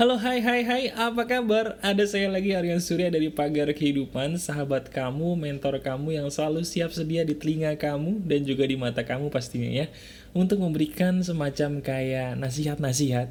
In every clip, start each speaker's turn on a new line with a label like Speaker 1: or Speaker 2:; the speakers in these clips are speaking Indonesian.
Speaker 1: Halo hai hai hai, apa kabar? Ada saya lagi Aryan Surya dari Pagar Kehidupan Sahabat kamu, mentor kamu yang selalu siap sedia di telinga kamu Dan juga di mata kamu pastinya ya Untuk memberikan semacam kayak nasihat-nasihat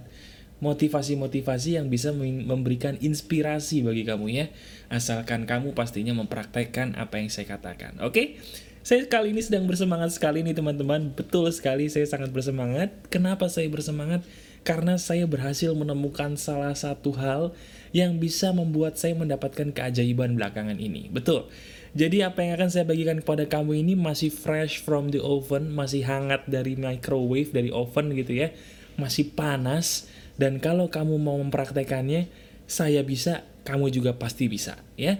Speaker 1: Motivasi-motivasi yang bisa memberikan inspirasi bagi kamu ya Asalkan kamu pastinya mempraktekkan apa yang saya katakan Oke? Saya kali ini sedang bersemangat sekali nih teman-teman Betul sekali saya sangat bersemangat Kenapa saya bersemangat? Karena saya berhasil menemukan salah satu hal yang bisa membuat saya mendapatkan keajaiban belakangan ini. Betul. Jadi apa yang akan saya bagikan kepada kamu ini masih fresh from the oven, masih hangat dari microwave, dari oven gitu ya. Masih panas, dan kalau kamu mau mempraktekannya, saya bisa, kamu juga pasti bisa ya.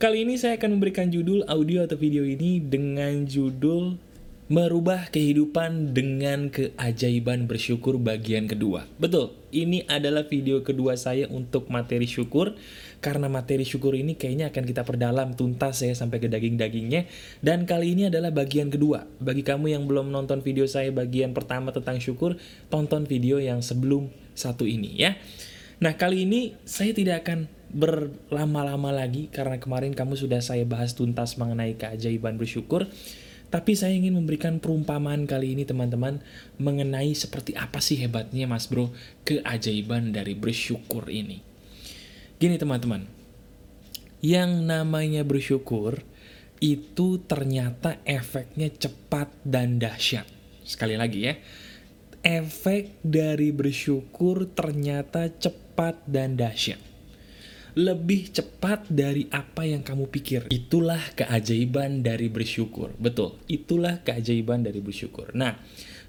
Speaker 1: Kali ini saya akan memberikan judul audio atau video ini dengan judul Merubah kehidupan dengan keajaiban bersyukur bagian kedua. Betul, ini adalah video kedua saya untuk materi syukur. Karena materi syukur ini kayaknya akan kita perdalam tuntas ya sampai ke daging-dagingnya. Dan kali ini adalah bagian kedua. Bagi kamu yang belum nonton video saya bagian pertama tentang syukur, tonton video yang sebelum satu ini ya. Nah kali ini saya tidak akan berlama-lama lagi karena kemarin kamu sudah saya bahas tuntas mengenai keajaiban bersyukur. Tapi saya ingin memberikan perumpamaan kali ini teman-teman mengenai seperti apa sih hebatnya mas bro keajaiban dari bersyukur ini. Gini teman-teman, yang namanya bersyukur itu ternyata efeknya cepat dan dahsyat. Sekali lagi ya, efek dari bersyukur ternyata cepat dan dahsyat lebih cepat dari apa yang kamu pikir. Itulah keajaiban dari bersyukur. Betul, itulah keajaiban dari bersyukur. Nah,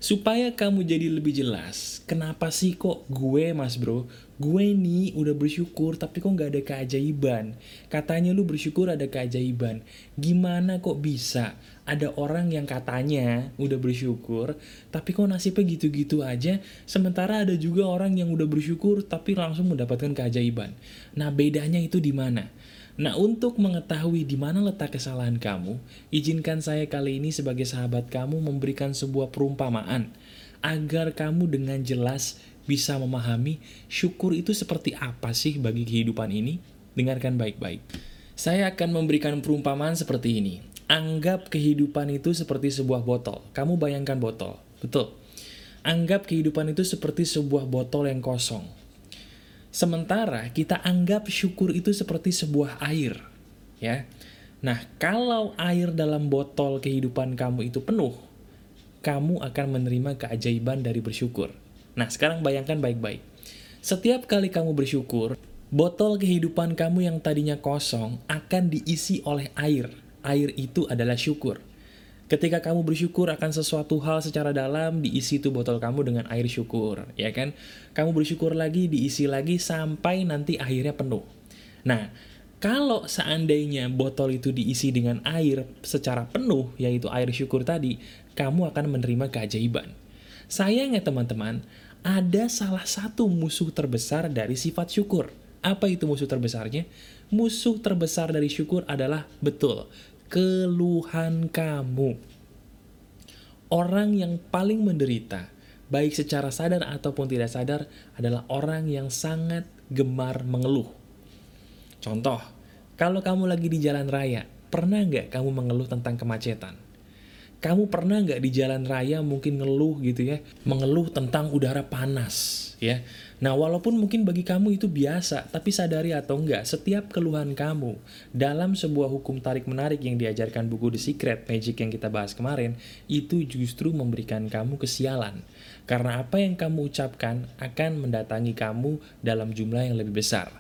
Speaker 1: supaya kamu jadi lebih jelas, kenapa sih kok gue mas bro, gue nih udah bersyukur tapi kok gak ada keajaiban. Katanya lu bersyukur ada keajaiban. Gimana kok bisa? ada orang yang katanya udah bersyukur, tapi kok nasibnya gitu-gitu aja, sementara ada juga orang yang udah bersyukur tapi langsung mendapatkan keajaiban. Nah, bedanya itu di mana? Nah, untuk mengetahui di mana letak kesalahan kamu, izinkan saya kali ini sebagai sahabat kamu memberikan sebuah perumpamaan agar kamu dengan jelas bisa memahami syukur itu seperti apa sih bagi kehidupan ini. Dengarkan baik-baik. Saya akan memberikan perumpamaan seperti ini. Anggap kehidupan itu seperti sebuah botol. Kamu bayangkan botol, betul. Anggap kehidupan itu seperti sebuah botol yang kosong. Sementara kita anggap syukur itu seperti sebuah air, ya. Nah, kalau air dalam botol kehidupan kamu itu penuh, kamu akan menerima keajaiban dari bersyukur. Nah, sekarang bayangkan baik-baik. Setiap kali kamu bersyukur, botol kehidupan kamu yang tadinya kosong akan diisi oleh air air itu adalah syukur. Ketika kamu bersyukur akan sesuatu hal secara dalam, diisi tuh botol kamu dengan air syukur, ya kan? Kamu bersyukur lagi, diisi lagi sampai nanti akhirnya penuh. Nah, kalau seandainya botol itu diisi dengan air secara penuh, yaitu air syukur tadi, kamu akan menerima keajaiban. Sayangnya teman-teman, ada salah satu musuh terbesar dari sifat syukur. Apa itu musuh terbesarnya? Musuh terbesar dari syukur adalah betul, keluhan kamu. Orang yang paling menderita, baik secara sadar ataupun tidak sadar, adalah orang yang sangat gemar mengeluh. Contoh, kalau kamu lagi di jalan raya, pernah nggak kamu mengeluh tentang kemacetan? Kamu pernah nggak di jalan raya mungkin ngeluh gitu ya, mengeluh tentang udara panas ya. Nah, walaupun mungkin bagi kamu itu biasa, tapi sadari atau enggak, setiap keluhan kamu dalam sebuah hukum tarik-menarik yang diajarkan buku The Secret Magic yang kita bahas kemarin, itu justru memberikan kamu kesialan. Karena apa yang kamu ucapkan akan mendatangi kamu dalam jumlah yang lebih besar.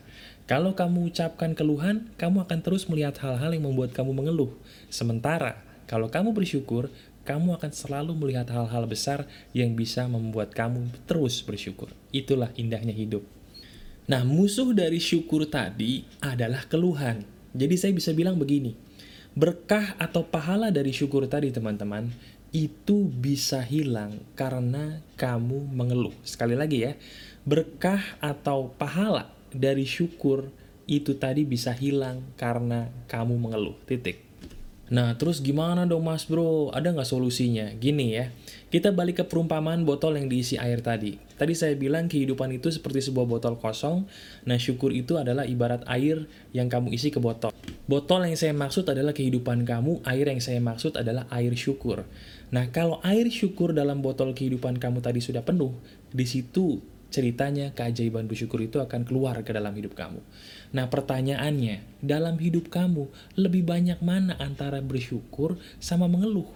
Speaker 1: Kalau kamu ucapkan keluhan, kamu akan terus melihat hal-hal yang membuat kamu mengeluh. Sementara, kalau kamu bersyukur, kamu akan selalu melihat hal-hal besar yang bisa membuat kamu terus bersyukur. Itulah indahnya hidup. Nah, musuh dari syukur tadi adalah keluhan. Jadi saya bisa bilang begini, berkah atau pahala dari syukur tadi teman-teman, itu bisa hilang karena kamu mengeluh. Sekali lagi ya, berkah atau pahala dari syukur itu tadi bisa hilang karena kamu mengeluh. Titik. Nah, terus gimana dong mas bro? Ada nggak solusinya? Gini ya, kita balik ke perumpamaan botol yang diisi air tadi. Tadi saya bilang kehidupan itu seperti sebuah botol kosong, nah syukur itu adalah ibarat air yang kamu isi ke botol. Botol yang saya maksud adalah kehidupan kamu, air yang saya maksud adalah air syukur. Nah, kalau air syukur dalam botol kehidupan kamu tadi sudah penuh, di situ ceritanya keajaiban bersyukur itu akan keluar ke dalam hidup kamu. Nah pertanyaannya, dalam hidup kamu lebih banyak mana antara bersyukur sama mengeluh?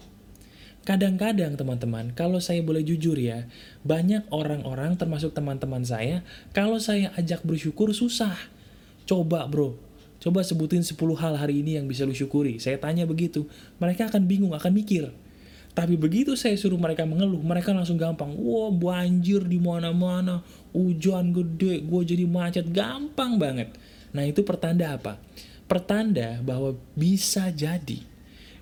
Speaker 1: Kadang-kadang teman-teman, kalau saya boleh jujur ya, banyak orang-orang termasuk teman-teman saya, kalau saya ajak bersyukur susah. Coba bro, coba sebutin 10 hal hari ini yang bisa lu syukuri. Saya tanya begitu, mereka akan bingung, akan mikir. Tapi begitu saya suruh mereka mengeluh, mereka langsung gampang. Wah, banjir di mana-mana, hujan gede, gue jadi macet, gampang banget. Nah, itu pertanda apa? Pertanda bahwa bisa jadi,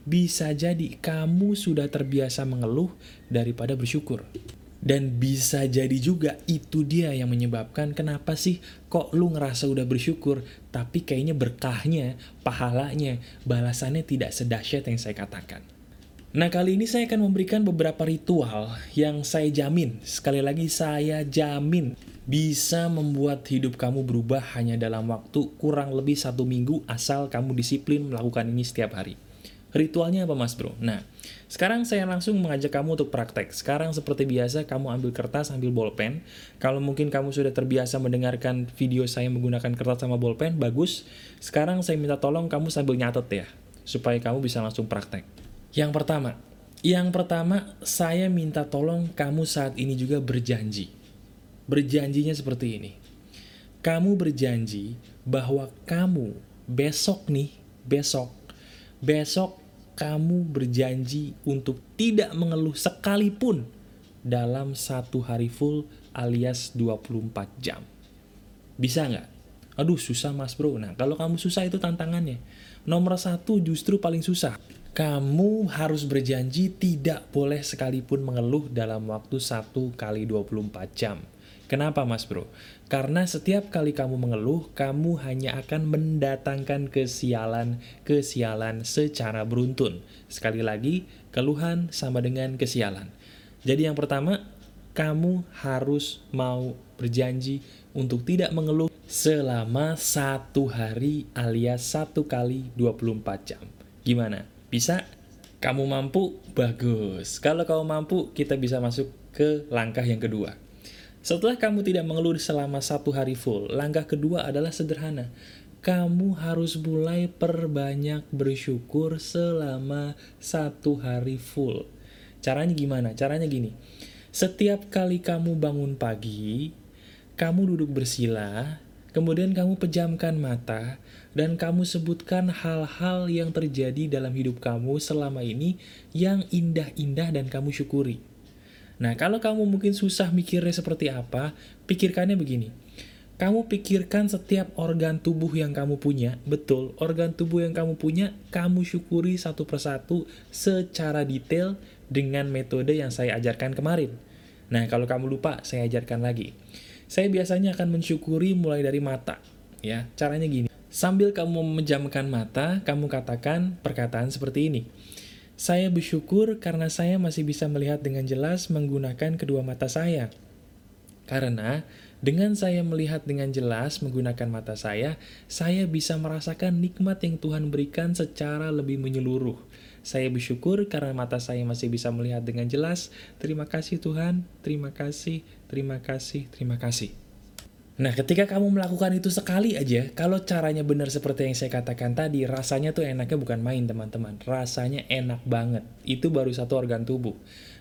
Speaker 1: bisa jadi kamu sudah terbiasa mengeluh daripada bersyukur. Dan bisa jadi juga itu dia yang menyebabkan kenapa sih kok lu ngerasa udah bersyukur, tapi kayaknya berkahnya, pahalanya, balasannya tidak sedahsyat yang saya katakan. Nah kali ini saya akan memberikan beberapa ritual yang saya jamin, sekali lagi saya jamin, bisa membuat hidup kamu berubah hanya dalam waktu kurang lebih satu minggu asal kamu disiplin melakukan ini setiap hari. Ritualnya apa mas bro? Nah, sekarang saya langsung mengajak kamu untuk praktek. Sekarang seperti biasa, kamu ambil kertas, ambil bolpen. Kalau mungkin kamu sudah terbiasa mendengarkan video saya menggunakan kertas sama bolpen, bagus. Sekarang saya minta tolong kamu sambil nyatet ya, supaya kamu bisa langsung praktek. Yang pertama, yang pertama saya minta tolong kamu saat ini juga berjanji. Berjanjinya seperti ini. Kamu berjanji bahwa kamu besok nih, besok, besok kamu berjanji untuk tidak mengeluh sekalipun dalam satu hari full alias 24 jam. Bisa nggak? Aduh susah mas bro. Nah kalau kamu susah itu tantangannya. Nomor satu justru paling susah kamu harus berjanji tidak boleh sekalipun mengeluh dalam waktu 1 kali 24 jam. Kenapa mas bro? Karena setiap kali kamu mengeluh, kamu hanya akan mendatangkan kesialan-kesialan secara beruntun. Sekali lagi, keluhan sama dengan kesialan. Jadi yang pertama, kamu harus mau berjanji untuk tidak mengeluh selama satu hari alias satu kali 24 jam. Gimana? Bisa? Kamu mampu? Bagus. Kalau kamu mampu, kita bisa masuk ke langkah yang kedua. Setelah kamu tidak mengeluh selama satu hari full, langkah kedua adalah sederhana. Kamu harus mulai perbanyak bersyukur selama satu hari full. Caranya gimana? Caranya gini. Setiap kali kamu bangun pagi, kamu duduk bersila, kemudian kamu pejamkan mata, dan kamu sebutkan hal-hal yang terjadi dalam hidup kamu selama ini yang indah-indah dan kamu syukuri. Nah, kalau kamu mungkin susah mikirnya seperti apa, pikirkannya begini. Kamu pikirkan setiap organ tubuh yang kamu punya, betul, organ tubuh yang kamu punya, kamu syukuri satu persatu secara detail dengan metode yang saya ajarkan kemarin. Nah, kalau kamu lupa, saya ajarkan lagi. Saya biasanya akan mensyukuri mulai dari mata, ya. Caranya gini. Sambil kamu memejamkan mata, kamu katakan perkataan seperti ini. Saya bersyukur karena saya masih bisa melihat dengan jelas menggunakan kedua mata saya. Karena dengan saya melihat dengan jelas menggunakan mata saya, saya bisa merasakan nikmat yang Tuhan berikan secara lebih menyeluruh. Saya bersyukur karena mata saya masih bisa melihat dengan jelas. Terima kasih Tuhan, terima kasih, terima kasih, terima kasih. Nah, ketika kamu melakukan itu sekali aja, kalau caranya benar seperti yang saya katakan tadi, rasanya tuh enaknya bukan main, teman-teman. Rasanya enak banget. Itu baru satu organ tubuh.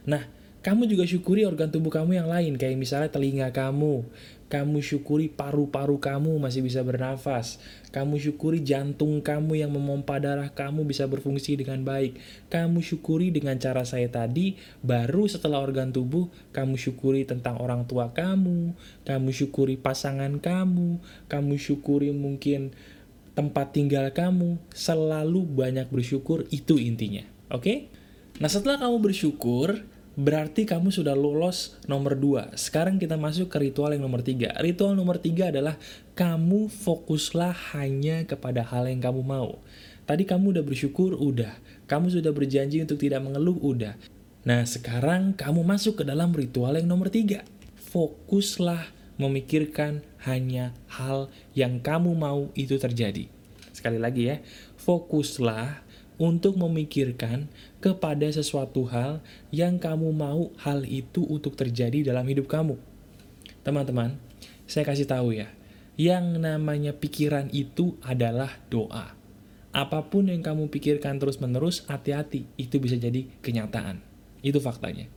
Speaker 1: Nah, kamu juga syukuri organ tubuh kamu yang lain, kayak misalnya telinga kamu, kamu syukuri paru-paru kamu masih bisa bernafas. Kamu syukuri jantung kamu yang memompa darah kamu bisa berfungsi dengan baik. Kamu syukuri dengan cara saya tadi, baru setelah organ tubuh, kamu syukuri tentang orang tua kamu, kamu syukuri pasangan kamu, kamu syukuri mungkin tempat tinggal kamu. Selalu banyak bersyukur, itu intinya. Oke? Okay? Nah setelah kamu bersyukur, Berarti kamu sudah lolos nomor 2. Sekarang kita masuk ke ritual yang nomor 3. Ritual nomor 3 adalah kamu fokuslah hanya kepada hal yang kamu mau. Tadi kamu udah bersyukur, udah. Kamu sudah berjanji untuk tidak mengeluh, udah. Nah, sekarang kamu masuk ke dalam ritual yang nomor tiga. Fokuslah memikirkan hanya hal yang kamu mau itu terjadi. Sekali lagi ya, fokuslah untuk memikirkan kepada sesuatu hal yang kamu mau hal itu untuk terjadi dalam hidup kamu. Teman-teman, saya kasih tahu ya, yang namanya pikiran itu adalah doa. Apa pun yang kamu pikirkan terus-menerus, hati-hati, itu bisa jadi kenyataan. Itu faktanya.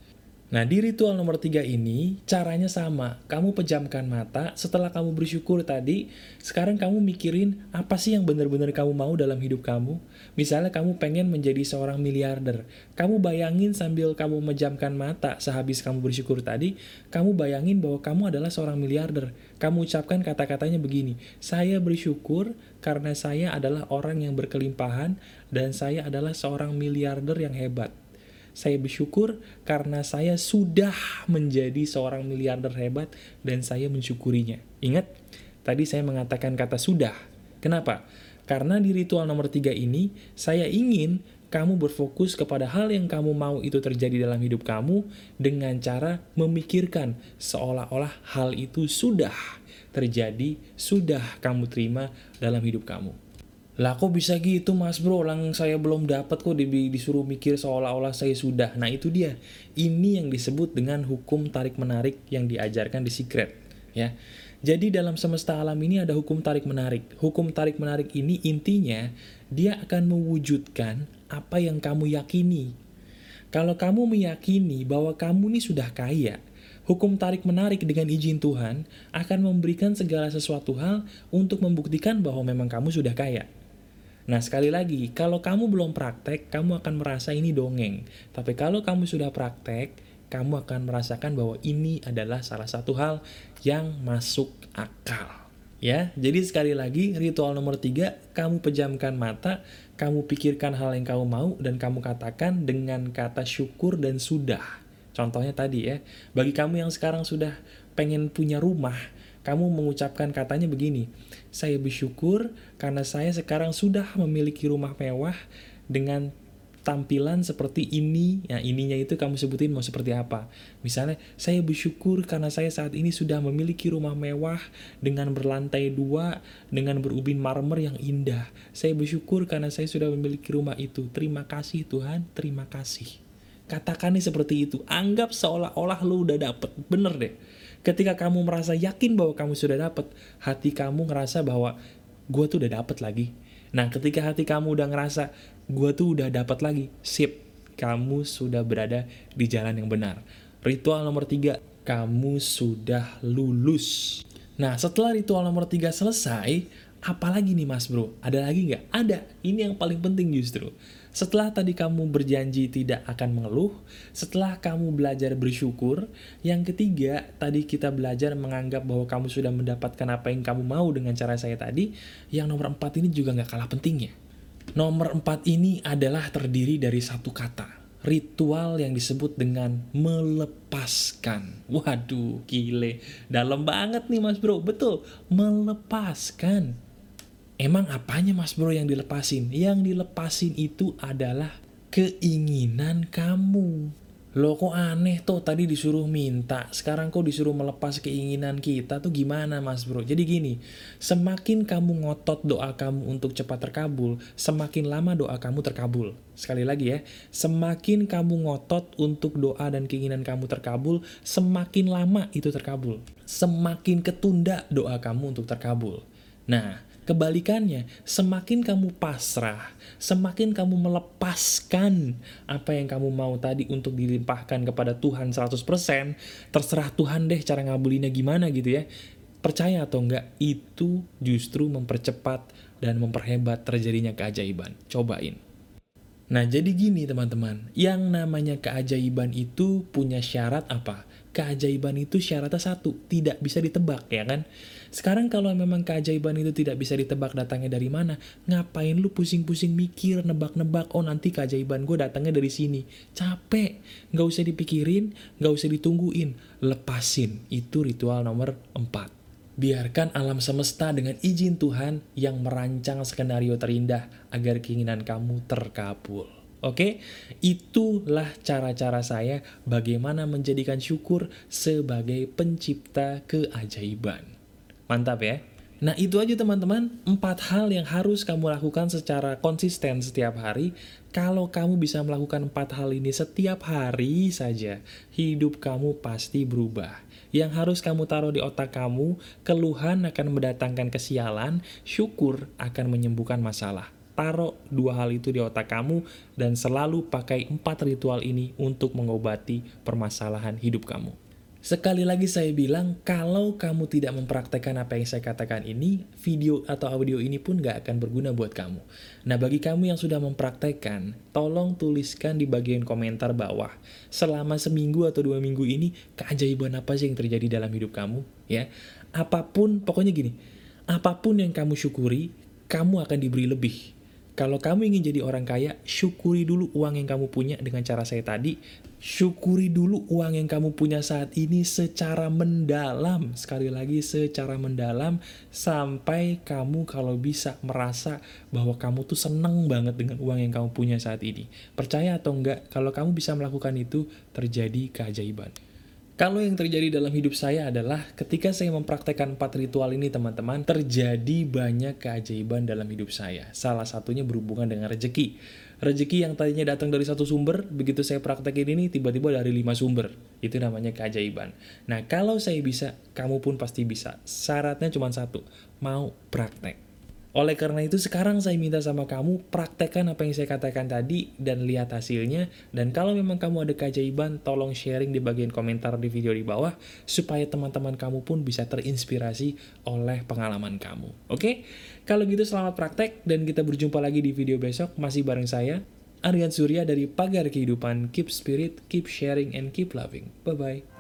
Speaker 1: Nah, di ritual nomor tiga ini, caranya sama. Kamu pejamkan mata, setelah kamu bersyukur tadi, sekarang kamu mikirin apa sih yang benar-benar kamu mau dalam hidup kamu. Misalnya kamu pengen menjadi seorang miliarder. Kamu bayangin sambil kamu memejamkan mata sehabis kamu bersyukur tadi, kamu bayangin bahwa kamu adalah seorang miliarder. Kamu ucapkan kata-katanya begini, saya bersyukur karena saya adalah orang yang berkelimpahan dan saya adalah seorang miliarder yang hebat. Saya bersyukur karena saya sudah menjadi seorang miliarder hebat dan saya mensyukurinya. Ingat, tadi saya mengatakan kata sudah. Kenapa? Karena di ritual nomor tiga ini, saya ingin kamu berfokus kepada hal yang kamu mau itu terjadi dalam hidup kamu dengan cara memikirkan seolah-olah hal itu sudah terjadi, sudah kamu terima dalam hidup kamu. Lah kok bisa gitu mas bro, lang saya belum dapat kok disuruh mikir seolah-olah saya sudah. Nah itu dia, ini yang disebut dengan hukum tarik-menarik yang diajarkan di Secret. ya. Jadi dalam semesta alam ini ada hukum tarik-menarik. Hukum tarik-menarik ini intinya, dia akan mewujudkan apa yang kamu yakini. Kalau kamu meyakini bahwa kamu ini sudah kaya, hukum tarik-menarik dengan izin Tuhan akan memberikan segala sesuatu hal untuk membuktikan bahwa memang kamu sudah kaya. Nah, sekali lagi, kalau kamu belum praktek, kamu akan merasa ini dongeng. Tapi kalau kamu sudah praktek, kamu akan merasakan bahwa ini adalah salah satu hal yang masuk akal. Ya, jadi sekali lagi, ritual nomor tiga, kamu pejamkan mata, kamu pikirkan hal yang kamu mau, dan kamu katakan dengan kata syukur dan sudah. Contohnya tadi ya, bagi kamu yang sekarang sudah pengen punya rumah, kamu mengucapkan katanya begini, saya bersyukur karena saya sekarang sudah memiliki rumah mewah dengan tampilan seperti ini, ya ininya itu kamu sebutin mau seperti apa. Misalnya, saya bersyukur karena saya saat ini sudah memiliki rumah mewah dengan berlantai dua, dengan berubin marmer yang indah. Saya bersyukur karena saya sudah memiliki rumah itu. Terima kasih Tuhan, terima kasih. Katakannya seperti itu. Anggap seolah-olah lu udah dapet. Bener deh. Ketika kamu merasa yakin bahwa kamu sudah dapat, hati kamu ngerasa bahwa gue tuh udah dapat lagi. Nah, ketika hati kamu udah ngerasa gue tuh udah dapat lagi, sip, kamu sudah berada di jalan yang benar. Ritual nomor tiga, kamu sudah lulus. Nah, setelah ritual nomor tiga selesai, apalagi nih mas bro? Ada lagi nggak? Ada. Ini yang paling penting justru. Setelah tadi kamu berjanji tidak akan mengeluh, setelah kamu belajar bersyukur, yang ketiga, tadi kita belajar menganggap bahwa kamu sudah mendapatkan apa yang kamu mau dengan cara saya tadi, yang nomor empat ini juga nggak kalah pentingnya. Nomor empat ini adalah terdiri dari satu kata, ritual yang disebut dengan melepaskan. Waduh, gile. Dalam banget nih mas bro, betul, melepaskan. Emang apanya mas bro yang dilepasin? Yang dilepasin itu adalah keinginan kamu. Loh kok aneh tuh tadi disuruh minta, sekarang kok disuruh melepas keinginan kita tuh gimana mas bro? Jadi gini, semakin kamu ngotot doa kamu untuk cepat terkabul, semakin lama doa kamu terkabul. Sekali lagi ya, semakin kamu ngotot untuk doa dan keinginan kamu terkabul, semakin lama itu terkabul. Semakin ketunda doa kamu untuk terkabul. Nah, Kebalikannya, semakin kamu pasrah, semakin kamu melepaskan apa yang kamu mau tadi untuk dilimpahkan kepada Tuhan 100%, terserah Tuhan deh cara ngabulinnya gimana gitu ya. Percaya atau enggak, itu justru mempercepat dan memperhebat terjadinya keajaiban. Cobain. Nah, jadi gini teman-teman, yang namanya keajaiban itu punya syarat apa? Keajaiban itu syaratnya satu, tidak bisa ditebak, ya kan? Sekarang kalau memang keajaiban itu tidak bisa ditebak datangnya dari mana, ngapain lu pusing-pusing mikir, nebak-nebak, oh nanti keajaiban gue datangnya dari sini. Capek, nggak usah dipikirin, nggak usah ditungguin, lepasin. Itu ritual nomor 4. Biarkan alam semesta dengan izin Tuhan yang merancang skenario terindah agar keinginan kamu terkabul. Oke, itulah cara-cara saya bagaimana menjadikan syukur sebagai pencipta keajaiban. Mantap ya? Nah itu aja teman-teman, empat hal yang harus kamu lakukan secara konsisten setiap hari. Kalau kamu bisa melakukan empat hal ini setiap hari saja, hidup kamu pasti berubah. Yang harus kamu taruh di otak kamu, keluhan akan mendatangkan kesialan, syukur akan menyembuhkan masalah taruh dua hal itu di otak kamu dan selalu pakai empat ritual ini untuk mengobati permasalahan hidup kamu. Sekali lagi saya bilang, kalau kamu tidak mempraktekkan apa yang saya katakan ini, video atau audio ini pun gak akan berguna buat kamu. Nah, bagi kamu yang sudah mempraktekkan, tolong tuliskan di bagian komentar bawah. Selama seminggu atau dua minggu ini, keajaiban apa sih yang terjadi dalam hidup kamu? Ya, Apa pun, pokoknya gini, apa pun yang kamu syukuri, kamu akan diberi lebih. Kalau kamu ingin jadi orang kaya, syukuri dulu uang yang kamu punya dengan cara saya tadi. Syukuri dulu uang yang kamu punya saat ini secara mendalam. Sekali lagi, secara mendalam. Sampai kamu kalau bisa merasa bahwa kamu tuh seneng banget dengan uang yang kamu punya saat ini. Percaya atau enggak, kalau kamu bisa melakukan itu, terjadi keajaiban. Kalau yang terjadi dalam hidup saya adalah ketika saya mempraktekkan empat ritual ini teman-teman, terjadi banyak keajaiban dalam hidup saya. Salah satunya berhubungan dengan rejeki. Rejeki yang tadinya datang dari satu sumber, begitu saya praktekin ini tiba-tiba dari lima sumber. Itu namanya keajaiban. Nah kalau saya bisa, kamu pun pasti bisa. Syaratnya cuma satu, mau praktek. Oleh karena itu sekarang saya minta sama kamu praktekkan apa yang saya katakan tadi dan lihat hasilnya. Dan kalau memang kamu ada keajaiban, tolong sharing di bagian komentar di video di bawah supaya teman-teman kamu pun bisa terinspirasi oleh pengalaman kamu. Oke? Kalau gitu selamat praktek dan kita berjumpa lagi di video besok masih bareng saya Aryan Surya dari Pagar Kehidupan. Keep spirit, keep sharing, and keep loving. Bye-bye.